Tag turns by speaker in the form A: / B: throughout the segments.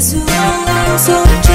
A: Jesus. wrong,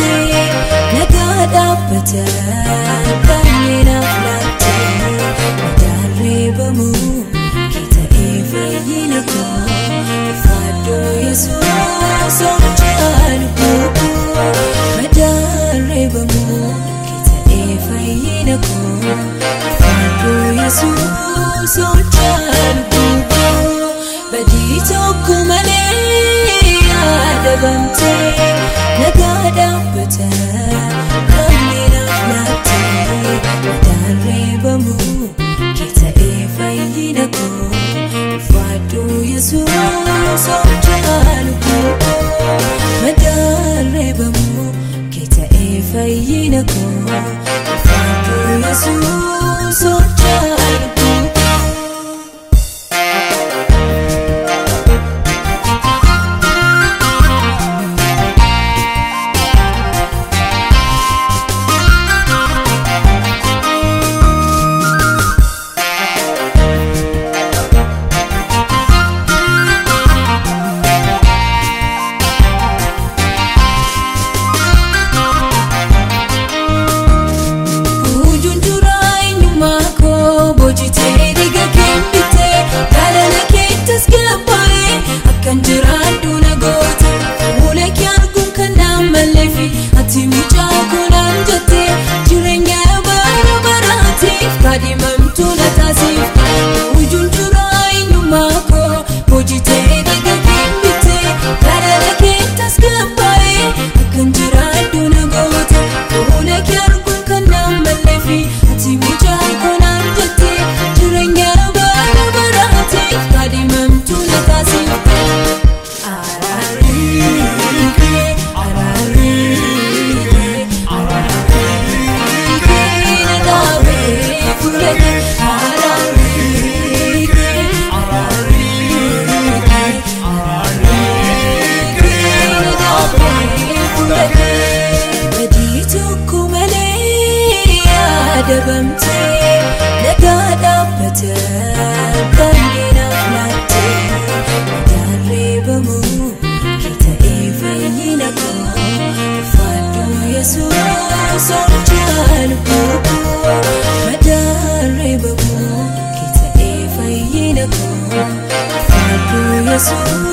A: laftee nagaa dhaabbataa baay'ee naaf laftee madaan reebamu keessa eefayyina koo ifaadhoo yesuus. يفينكم وفاكر يسوع صوت dabamtee nagaa dhaabbatan baay'inaaf laattee madaan reebamu kee ta'ee fayyina koo faalluu yesuus hojjaan koo madaan reebamu kee ta'ee fayyina koo